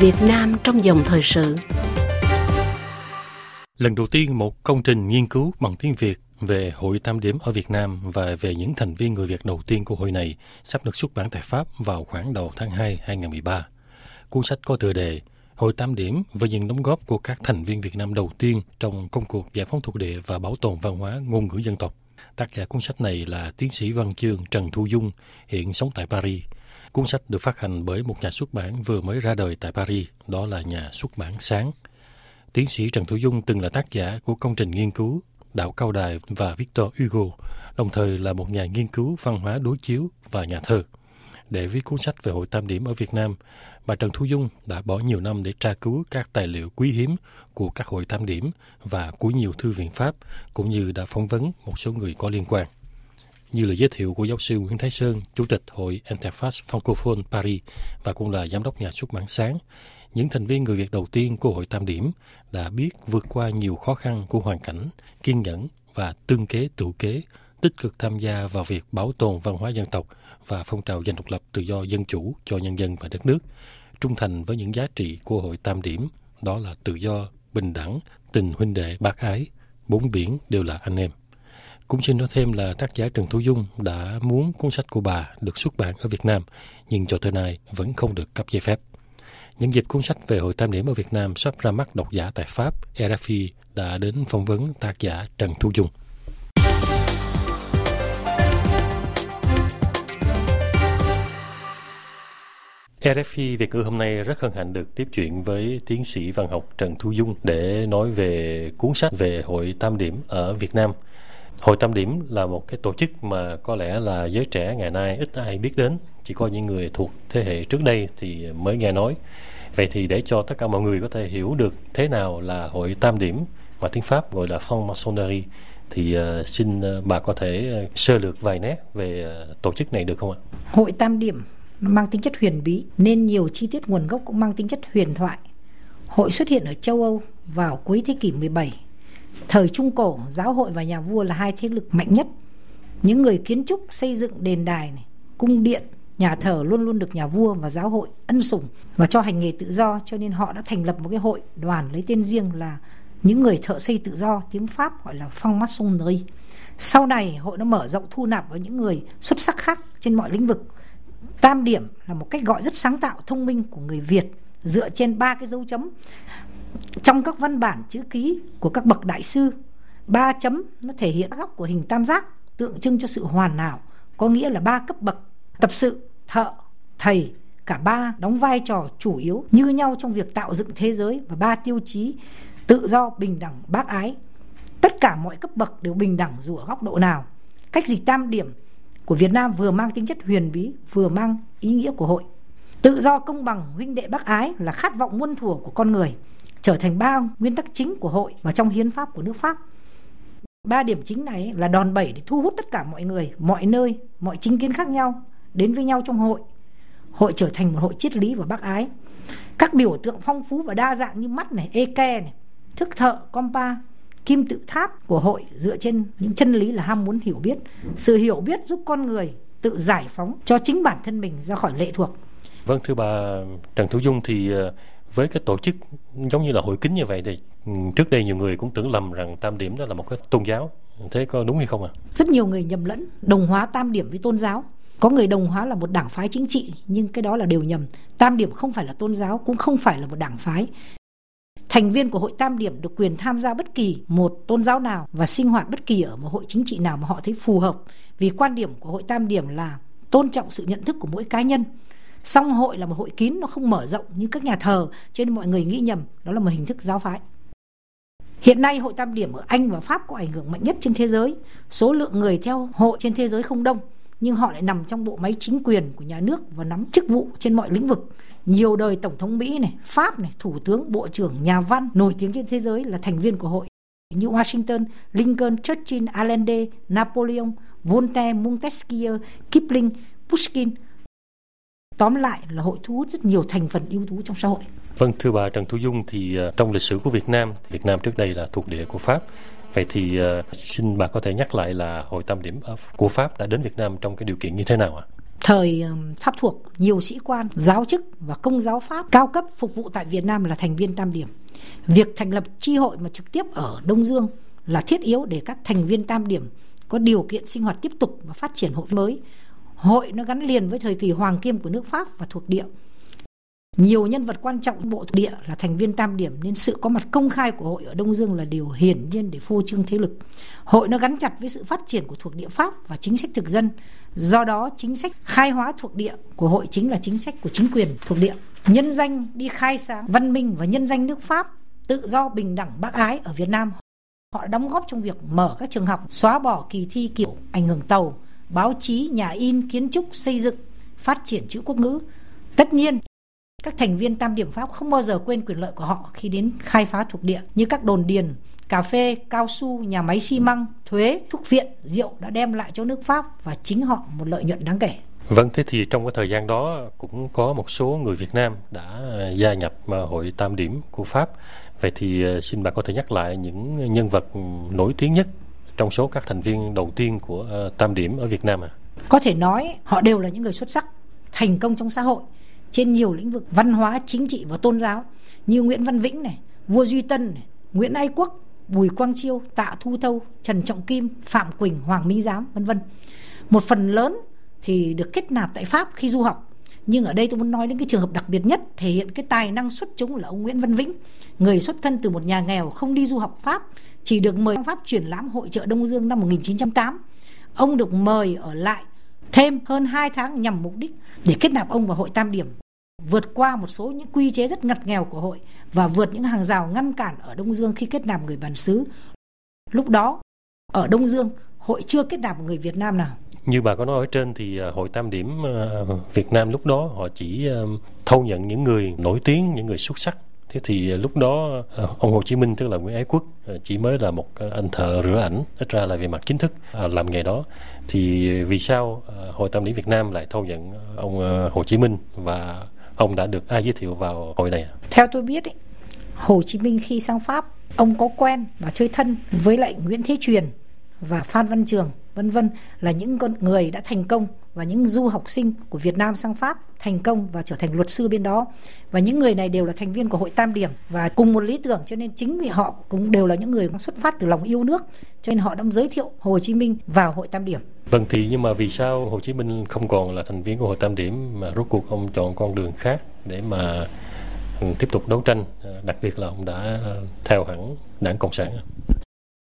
Việt Nam trong dòng thời sự Lần đầu tiên một công trình nghiên cứu bằng tiếng Việt về Hội Tam Điểm ở Việt Nam và về những thành viên người Việt đầu tiên của hội này sắp được xuất bản tại Pháp vào khoảng đầu tháng 2 2013. Cuốn sách có tựa đề Hội Tam Điểm và những đóng góp của các thành viên Việt Nam đầu tiên trong công cuộc giải phóng thuộc địa và bảo tồn văn hóa ngôn ngữ dân tộc. Tác giả cuốn sách này là tiến sĩ văn chương Trần Thu Dung, hiện sống tại Paris. Cuốn sách được phát hành bởi một nhà xuất bản vừa mới ra đời tại Paris, đó là nhà xuất bản Sáng. Tiến sĩ Trần Thủ Dung từng là tác giả của công trình nghiên cứu Đạo Cao Đài và Victor Hugo, đồng thời là một nhà nghiên cứu văn hóa đối chiếu và nhà thơ. Để viết cuốn sách về Hội Tam Điểm ở Việt Nam, bà Trần Thu Dung đã bỏ nhiều năm để tra cứu các tài liệu quý hiếm của các hội tam điểm và của nhiều thư viện Pháp, cũng như đã phỏng vấn một số người có liên quan. Như lời giới thiệu của giáo sư Nguyễn Thái Sơn, Chủ tịch Hội Interface Francophone Paris và cũng là Giám đốc nhà xuất bản sáng, những thành viên người Việt đầu tiên của Hội Tam Điểm đã biết vượt qua nhiều khó khăn của hoàn cảnh, kiên nhẫn và tương kế tự kế, tích cực tham gia vào việc bảo tồn văn hóa dân tộc và phong trào giành độc lập tự do dân chủ cho nhân dân và đất nước, trung thành với những giá trị của Hội Tam Điểm, đó là tự do, bình đẳng, tình huynh đệ bác ái, bốn biển đều là anh em. Cũng xin nói thêm là tác giả Trần Thu Dung đã muốn cuốn sách của bà được xuất bản ở Việt Nam, nhưng cho tới nay vẫn không được cấp giấy phép. Nhân dịp cuốn sách về Hội Tam Điểm ở Việt Nam sắp ra mắt độc giả tại Pháp, RFI đã đến phỏng vấn tác giả Trần Thu Dung. RFI Việt ngữ hôm nay rất hân hạnh được tiếp chuyện với tiến sĩ văn học Trần Thu Dung để nói về cuốn sách về Hội Tam Điểm ở Việt Nam. Hội Tam Điểm là một cái tổ chức mà có lẽ là giới trẻ ngày nay ít ai biết đến, chỉ có những người thuộc thế hệ trước đây thì mới nghe nói. Vậy thì để cho tất cả mọi người có thể hiểu được thế nào là Hội Tam Điểm mà tiếng Pháp gọi là franc-maçonnerie thì uh, xin uh, bà có thể uh, sơ lược vài nét về uh, tổ chức này được không ạ? Hội Tam Điểm mang tính chất huyền bí nên nhiều chi tiết nguồn gốc cũng mang tính chất huyền thoại. Hội xuất hiện ở châu Âu vào cuối thế kỷ 17. Thời Trung Cổ, giáo hội và nhà vua là hai thế lực mạnh nhất. Những người kiến trúc xây dựng đền đài, này, cung điện, nhà thờ luôn luôn được nhà vua và giáo hội ân sủng và cho hành nghề tự do cho nên họ đã thành lập một cái hội đoàn lấy tên riêng là những người thợ xây tự do tiếng Pháp gọi là franc-maçonnerie. Sau này hội nó mở rộng thu nạp với những người xuất sắc khác trên mọi lĩnh vực tam điểm là một cách gọi rất sáng tạo thông minh của người việt dựa trên ba cái dấu chấm trong các văn bản chữ ký của các bậc đại sư ba chấm nó thể hiện góc của hình tam giác tượng trưng cho sự hoàn hảo có nghĩa là ba cấp bậc tập sự thợ thầy cả ba đóng vai trò chủ yếu như nhau trong việc tạo dựng thế giới và ba tiêu chí tự do bình đẳng bác ái. Tất cả mọi cấp bậc đều bình đẳng dù ở góc độ nào. Cách dịch tam điểm của Việt Nam vừa mang tính chất huyền bí, vừa mang ý nghĩa của hội. Tự do công bằng, huynh đệ bác ái là khát vọng muôn thuở của con người, trở thành ba nguyên tắc chính của hội và trong hiến pháp của nước Pháp. Ba điểm chính này là đòn bẩy để thu hút tất cả mọi người, mọi nơi, mọi chính kiến khác nhau đến với nhau trong hội. Hội trở thành một hội triết lý và bác ái. Các biểu tượng phong phú và đa dạng như mắt này, eke này, thức thợ, compa, kim tự tháp của hội dựa trên những chân lý là ham muốn hiểu biết sự hiểu biết giúp con người tự giải phóng cho chính bản thân mình ra khỏi lệ thuộc vâng thưa bà trần thu dung thì ờ, với cái tổ chức giống như là hội kính như vậy thì ừ, trước đây nhiều người cũng tưởng lầm rằng tam điểm đó là một cái tôn giáo thế có đúng hay không ạ à? rất nhiều người nhầm lẫn, đồng hóa tam điểm với tôn giáo có người đồng hóa là một đảng phái chính trị, nhưng cái đó là đều nhầm tam điểm không phải là tôn giáo, cũng không phải là một đảng phái Thành viên của hội Tam Điểm được quyền tham gia bất kỳ một tôn giáo nào và sinh hoạt bất kỳ ở một hội chính trị nào mà họ thấy phù hợp. Vì quan điểm của hội Tam Điểm là tôn trọng sự nhận thức của mỗi cá nhân. Song hội là một hội kín nó không mở rộng như các nhà thờ cho nên mọi người nghĩ nhầm đó là một hình thức giáo phái. Hiện nay hội Tam Điểm ở Anh và Pháp có ảnh hưởng mạnh nhất trên thế giới. Số lượng người theo hội trên thế giới không đông nhưng họ lại nằm trong bộ máy chính quyền của nhà nước và nắm chức vụ trên mọi lĩnh vực nhiều đời tổng thống Mỹ này, Pháp này, thủ tướng, bộ trưởng, nhà văn nổi tiếng trên thế giới là thành viên của hội như Washington, Lincoln, Churchill, Allende, Napoleon, Voltaire, Montesquieu, Kipling, Pushkin. Tóm lại là hội thu hút rất nhiều thành phần ưu tú trong xã hội. Vâng, thưa bà Trần Thu Dung, thì uh, trong lịch sử của Việt Nam, Việt Nam trước đây là thuộc địa của Pháp. Vậy thì uh, xin bà có thể nhắc lại là Hội Tam Điểm của Pháp đã đến Việt Nam trong cái điều kiện như thế nào ạ? À? Thời Pháp thuộc, nhiều sĩ quan, giáo chức và công giáo Pháp cao cấp phục vụ tại Việt Nam là thành viên tam điểm. Việc thành lập chi hội mà trực tiếp ở Đông Dương là thiết yếu để các thành viên tam điểm có điều kiện sinh hoạt tiếp tục và phát triển hội mới. Hội nó gắn liền với thời kỳ hoàng kim của nước Pháp và thuộc địa. Nhiều nhân vật quan trọng bộ địa là thành viên tam điểm nên sự có mặt công khai của hội ở Đông Dương là điều hiển nhiên để phô trương thế lực. Hội nó gắn chặt với sự phát triển của thuộc địa Pháp và chính sách thực dân. Do đó chính sách khai hóa thuộc địa của hội chính là chính sách của chính quyền thuộc địa. Nhân danh đi khai sáng văn minh và nhân danh nước Pháp tự do bình đẳng bác ái ở Việt Nam Họ đóng góp trong việc mở các trường học, xóa bỏ kỳ thi kiểu ảnh hưởng tàu, báo chí, nhà in, kiến trúc, xây dựng, phát triển chữ quốc ngữ. Tất nhiên, các thành viên tam điểm Pháp không bao giờ quên quyền lợi của họ khi đến khai phá thuộc địa như các đồn điền, cà phê, cao su, nhà máy xi măng, thuế, thuốc viện, rượu đã đem lại cho nước Pháp và chính họ một lợi nhuận đáng kể. Vâng, thế thì trong cái thời gian đó cũng có một số người Việt Nam đã gia nhập à, hội tam điểm của Pháp Vậy thì à, xin bà có thể nhắc lại những nhân vật nổi tiếng nhất trong số các thành viên đầu tiên của ờ, Tam Điểm ở Việt Nam à? Có thể nói họ đều là những người xuất sắc, thành công trong xã hội trên nhiều lĩnh vực văn hóa, chính trị và tôn giáo như Nguyễn Văn Vĩnh này, Vua Duy Tân này, Nguyễn Ái Quốc, Bùi Quang Chiêu, Tạ Thu Thâu, Trần Trọng Kim, Phạm Quỳnh, Hoàng Minh Giám, vân vân. Một phần lớn thì được kết nạp tại Pháp khi du học nhưng ở đây tôi muốn nói đến cái trường hợp đặc biệt nhất thể hiện cái tài năng xuất chúng là ông Nguyễn Văn Vĩnh. Người xuất thân từ một nhà nghèo không đi du học Pháp chỉ được mời sang Pháp triển lãm hội trợ Đông Dương năm 1908 ông được mời ở lại thêm hơn 2 tháng nhằm mục đích để kết nạp ông vào hội Tam Điểm vượt qua một số những quy chế rất ngặt nghèo của hội và vượt những hàng rào ngăn cản ở Đông Dương khi kết nạp người bản xứ. Lúc đó, ở Đông Dương, hội chưa kết nạp một người Việt Nam nào như bà có nói ở trên thì à, hội tam điểm à, Việt Nam lúc đó họ chỉ à, thâu nhận những người nổi tiếng những người xuất sắc. Thế thì lúc đó ông Hồ Chí Minh tức là Nguyễn Ái Quốc chỉ mới là một anh thợ rửa ảnh ít ra là về mặt chính thức làm nghề đó. Thì vì sao hội tam điểm Việt Nam lại thâu nhận ông Hồ Chí Minh và ông đã được ai giới thiệu vào hội này theo tôi biết ý, Hồ Chí Minh khi sang Pháp ông có quen và chơi thân với lại Nguyễn Thế Truyền và Phan Văn Trường vân vân, là những con người đã thành công và những du học sinh của Việt Nam sang Pháp thành công và trở thành luật sư bên đó và những người này đều là thành viên của hội Tam Điểm và cùng một lý tưởng, cho nên chính vì họ cũng đều là những người xuất phát từ lòng yêu nước, cho nên họ đã giới thiệu Hồ Chí Minh vào hội Tam Điểm. Vâng thì nhưng mà vì sao Hồ Chí Minh không còn là thành viên của hội Tam Điểm mà rốt cuộc ông chọn con đường khác để mà ừ, tiếp tục đấu tranh à, đặc biệt là ông đã à, theo hẳn đảng cộng sản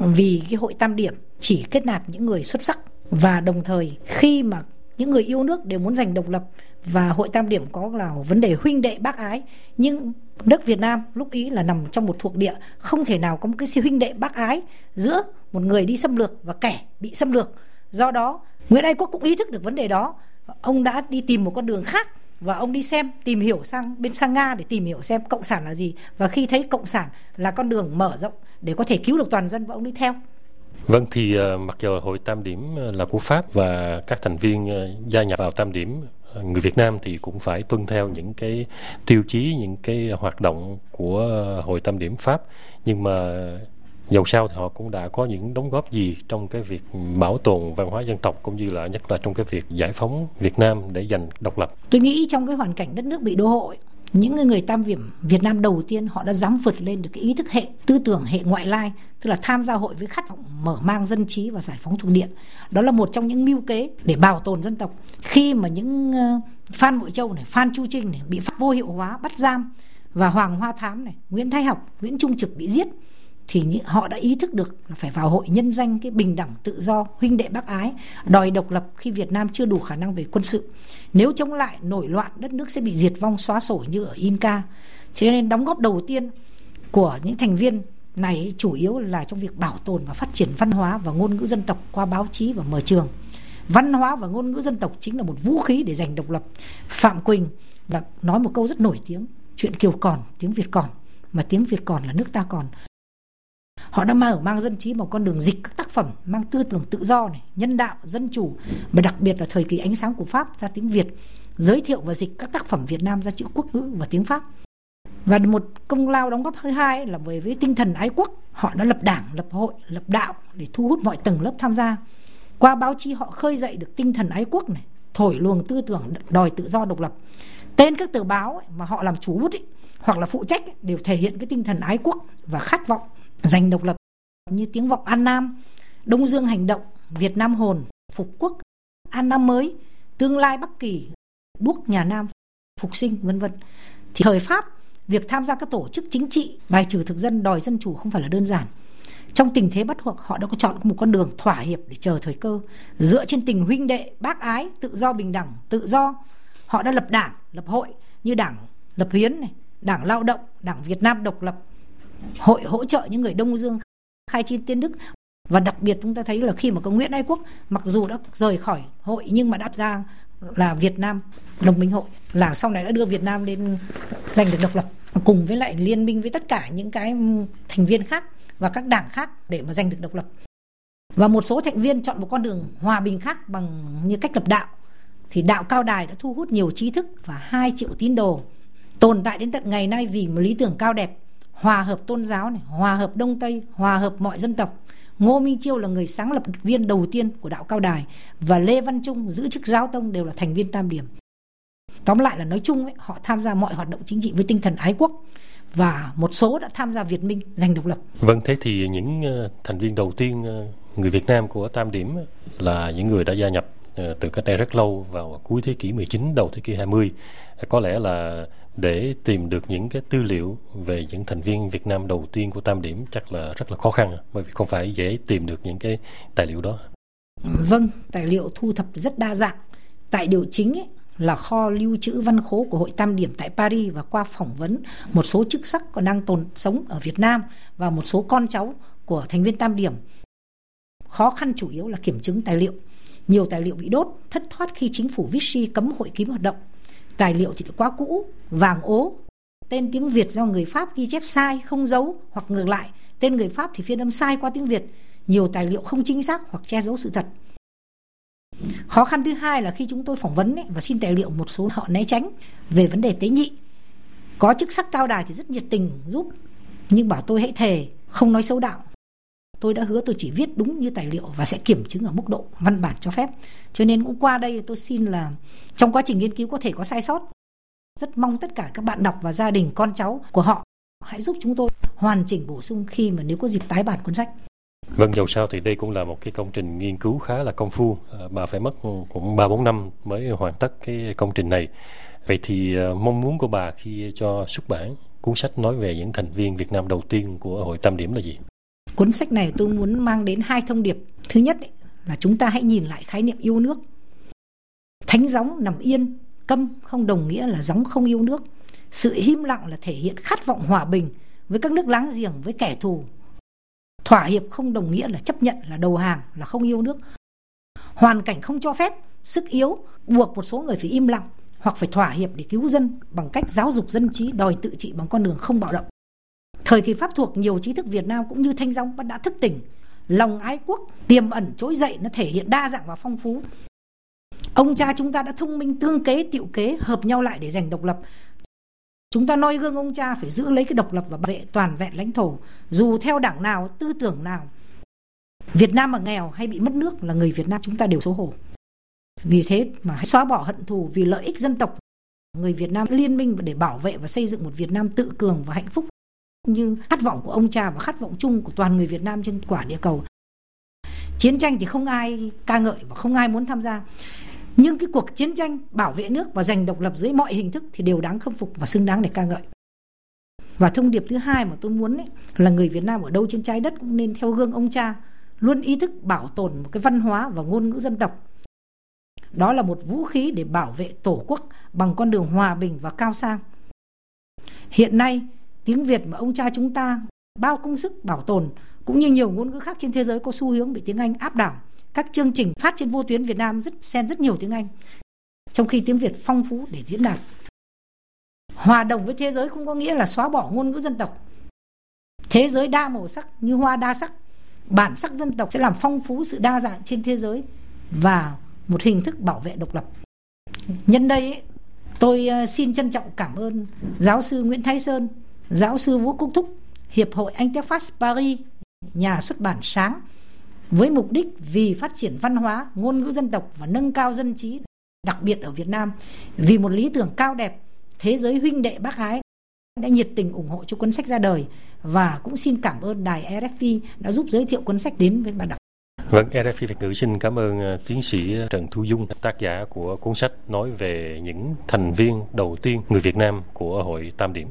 vì cái hội tam điểm chỉ kết nạp những người xuất sắc và đồng thời khi mà những người yêu nước đều muốn giành độc lập và hội tam điểm có là vấn đề huynh đệ bác ái, nhưng nước Việt Nam lúc ý là nằm trong một thuộc địa, không thể nào có một cái sự huynh đệ bác ái giữa một người đi xâm lược và kẻ bị xâm lược. Do đó, Nguyễn Ái Quốc cũng ý thức được vấn đề đó. Ông đã đi tìm một con đường khác và ông đi xem, tìm hiểu sang bên sang Nga để tìm hiểu xem cộng sản là gì. Và khi thấy cộng sản là con đường mở rộng để có thể cứu được toàn dân và ông đi theo. Vâng thì uh, mặc dù hội Tam Điểm ờ, là của Pháp và các thành viên uh, gia nhập vào Tam Điểm người Việt Nam thì cũng phải tuân theo những cái tiêu chí những cái hoạt động của hội Tam Điểm Pháp nhưng mà dầu sao thì họ cũng đã có những đóng góp gì trong cái việc bảo tồn văn hóa dân tộc cũng như là nhất là trong cái việc giải phóng Việt Nam để giành độc lập. Tôi nghĩ trong cái hoàn cảnh đất nước bị đô hộ những người tam viểm Việt Nam đầu tiên họ đã dám vượt lên được cái ý thức hệ, tư tưởng hệ ngoại lai, tức là tham gia hội với khát vọng mở mang dân trí và giải phóng thuộc địa. Đó là một trong những mưu kế để bảo tồn dân tộc. Khi mà những ờ, Phan Bội Châu này, Phan Chu Trinh này bị vô hiệu hóa, bắt giam và Hoàng Hoa Thám này, Nguyễn Thái Học, Nguyễn Trung Trực bị giết thì họ đã ý thức được là phải vào hội nhân danh cái bình đẳng tự do, huynh đệ bác ái, đòi độc lập khi Việt Nam chưa đủ khả năng về quân sự. Nếu chống lại, nổi loạn, đất nước sẽ bị diệt vong, xóa sổ như ở Inca. Cho nên đóng góp đầu tiên của những thành viên này chủ yếu là trong việc bảo tồn và phát triển văn hóa và ngôn ngữ dân tộc qua báo chí và mở trường. Văn hóa và ngôn ngữ dân tộc chính là một vũ khí để giành độc lập. Phạm quỳnh đã nói một câu rất nổi tiếng, chuyện kiều còn, tiếng việt còn, mà tiếng việt còn là nước ta còn họ đã mang mang dân trí một con đường dịch các tác phẩm mang tư tưởng tự do này nhân đạo dân chủ và đặc biệt là thời kỳ ánh sáng của pháp ra tiếng việt giới thiệu và dịch các tác phẩm việt nam ra chữ quốc ngữ và tiếng pháp. Và một công lao đóng góp thứ hai là về với tinh thần ái quốc họ đã lập đảng lập hội lập đạo để thu hút mọi tầng lớp tham gia. Qua báo chí họ khơi dậy được tinh thần ái quốc này thổi luồng tư tưởng đòi tự do độc lập. Tên các tờ báo ấy, mà họ làm chủ bút ấy, hoặc là phụ trách ấy, đều thể hiện cái tinh thần ái quốc và khát vọng giành độc lập như tiếng vọng An Nam, Đông Dương hành động, Việt Nam hồn, Phục quốc, An Nam mới, tương lai Bắc Kỳ, đuốc nhà Nam, phục sinh vân vân. Thì thời Pháp, việc tham gia các tổ chức chính trị bài trừ thực dân đòi dân chủ không phải là đơn giản. Trong tình thế bắt buộc họ đã có chọn một con đường thỏa hiệp để chờ thời cơ dựa trên tình huynh đệ, bác ái, tự do bình đẳng, tự do. Họ đã lập đảng, lập hội như đảng lập hiến này, đảng lao động, đảng Việt Nam độc lập, hội hỗ trợ những người Đông Dương khai chiến tiến Đức. Và đặc biệt chúng ta thấy là khi mà có Nguyễn Ái Quốc, mặc dù đã rời khỏi hội nhưng mà đáp ra là Việt Nam đồng minh hội, là sau này đã đưa Việt Nam lên giành được độc lập, cùng với lại liên minh với tất cả những cái thành viên khác và các đảng khác để mà giành được độc lập. Và một số thành viên chọn một con đường hòa bình khác bằng như cách lập đạo, thì đạo cao đài đã thu hút nhiều trí thức và 2 triệu tín đồ tồn tại đến tận ngày nay vì một lý tưởng cao đẹp hòa hợp tôn giáo này hòa hợp đông tây hòa hợp mọi dân tộc Ngô Minh Chiêu là người sáng lập viên đầu tiên của đạo Cao Đài và Lê Văn Trung giữ chức giáo tông đều là thành viên Tam Điểm. Tóm lại là nói chung ấy, họ tham gia mọi hoạt động chính trị với tinh thần ái quốc và một số đã tham gia Việt Minh giành độc lập. Vâng, thế thì những ờ, thành viên đầu tiên ờ, người Việt Nam của Tam Điểm là những người đã gia nhập ờ, từ cách đây rất lâu vào cuối thế kỷ 19 đầu thế kỷ 20 có lẽ là để tìm được những cái tư liệu về những thành viên Việt Nam đầu tiên của Tam Điểm chắc là rất là khó khăn bởi vì không phải dễ tìm được những cái tài liệu đó. Vâng, tài liệu thu thập rất đa dạng. Tài liệu chính ấy, là kho lưu trữ văn khố của Hội Tam Điểm tại Paris và qua phỏng vấn một số chức sắc còn đang tồn sống ở Việt Nam và một số con cháu của thành viên Tam Điểm. Khó khăn chủ yếu là kiểm chứng tài liệu. Nhiều tài liệu bị đốt, thất thoát khi chính phủ Vichy cấm hội ký hoạt động tài liệu thì quá cũ vàng ố. Tên tiếng Việt do người Pháp ghi chép sai không giấu hoặc ngược lại. Tên người Pháp thì phiên âm sai qua tiếng Việt. Nhiều tài liệu không chính xác hoặc che giấu sự thật. Khó khăn thứ hai là khi chúng tôi phỏng vấn ấy, và xin tài liệu một số họ né tránh về vấn đề tế nhị. Có chức sắc cao đài thì rất nhiệt tình giúp nhưng bảo tôi hãy thề không nói xấu đạo tôi đã hứa tôi chỉ viết đúng như tài liệu và sẽ kiểm chứng ở mức độ văn bản cho phép cho nên cũng qua đây tôi xin là trong quá trình nghiên cứu có thể có sai sót rất mong tất cả các bạn đọc và gia đình con cháu của họ hãy giúp chúng tôi hoàn chỉnh bổ sung khi mà nếu có dịp tái bản cuốn sách Vâng, dầu sao thì đây cũng là một cái công trình nghiên cứu khá là công phu. À, bà phải mất cũng 3-4 năm mới hoàn tất cái công trình này. Vậy thì à, mong muốn của bà khi cho xuất bản cuốn sách nói về những thành viên Việt Nam đầu tiên của Hội Tam Điểm là gì? Cuốn sách này tôi muốn mang đến hai thông điệp. Thứ nhất ấy, là chúng ta hãy nhìn lại khái niệm yêu nước. Thánh gióng nằm yên, câm không đồng nghĩa là gióng không yêu nước. Sự im lặng là thể hiện khát vọng hòa bình với các nước láng giềng, với kẻ thù. Thỏa hiệp không đồng nghĩa là chấp nhận là đầu hàng, là không yêu nước. Hoàn cảnh không cho phép, sức yếu buộc một số người phải im lặng hoặc phải thỏa hiệp để cứu dân bằng cách giáo dục dân trí đòi tự trị bằng con đường không bạo động. Thời kỳ Pháp thuộc nhiều trí thức Việt Nam cũng như Thanh Gióng đã thức tỉnh. Lòng ái quốc tiềm ẩn trỗi dậy nó thể hiện đa dạng và phong phú. Ông cha chúng ta đã thông minh tương kế tiệu kế hợp nhau lại để giành độc lập. Chúng ta noi gương ông cha phải giữ lấy cái độc lập và bảo vệ toàn vẹn lãnh thổ dù theo đảng nào, tư tưởng nào. Việt Nam mà nghèo hay bị mất nước là người Việt Nam chúng ta đều xấu hổ. Vì thế mà hãy xóa bỏ hận thù vì lợi ích dân tộc. Người Việt Nam liên minh để bảo vệ và xây dựng một Việt Nam tự cường và hạnh phúc như khát vọng của ông cha và khát vọng chung của toàn người Việt Nam trên quả địa cầu. Chiến tranh thì không ai ca ngợi và không ai muốn tham gia. Nhưng cái cuộc chiến tranh bảo vệ nước và giành độc lập dưới mọi hình thức thì đều đáng khâm phục và xứng đáng để ca ngợi. Và thông điệp thứ hai mà tôi muốn ấy, là người Việt Nam ở đâu trên trái đất cũng nên theo gương ông cha, luôn ý thức bảo tồn một cái văn hóa và ngôn ngữ dân tộc. Đó là một vũ khí để bảo vệ tổ quốc bằng con đường hòa bình và cao sang. Hiện nay, tiếng Việt mà ông cha chúng ta bao công sức bảo tồn cũng như nhiều ngôn ngữ khác trên thế giới có xu hướng bị tiếng Anh áp đảo. Các chương trình phát trên vô tuyến Việt Nam rất xen rất nhiều tiếng Anh. Trong khi tiếng Việt phong phú để diễn đạt. Hòa đồng với thế giới không có nghĩa là xóa bỏ ngôn ngữ dân tộc. Thế giới đa màu sắc như hoa đa sắc. Bản sắc dân tộc sẽ làm phong phú sự đa dạng trên thế giới và một hình thức bảo vệ độc lập. Nhân đây ấy, tôi ờ, xin trân trọng cảm ơn giáo sư Nguyễn Thái Sơn giáo sư Vũ Quốc Thúc, Hiệp hội Interface Paris, nhà xuất bản sáng, với mục đích vì phát triển văn hóa, ngôn ngữ dân tộc và nâng cao dân trí đặc biệt ở Việt Nam vì một lý tưởng cao đẹp thế giới huynh đệ bác ái đã nhiệt tình ủng hộ cho cuốn sách ra đời và cũng xin cảm ơn đài RFI đã giúp giới thiệu cuốn sách đến với bạn đọc. Vâng, RFI Việt ngữ xin cảm ơn ờ, tiến sĩ ờ, Trần Thu Dung, tác giả của cuốn sách nói về những thành viên đầu tiên người Việt Nam của Hội Tam Điểm.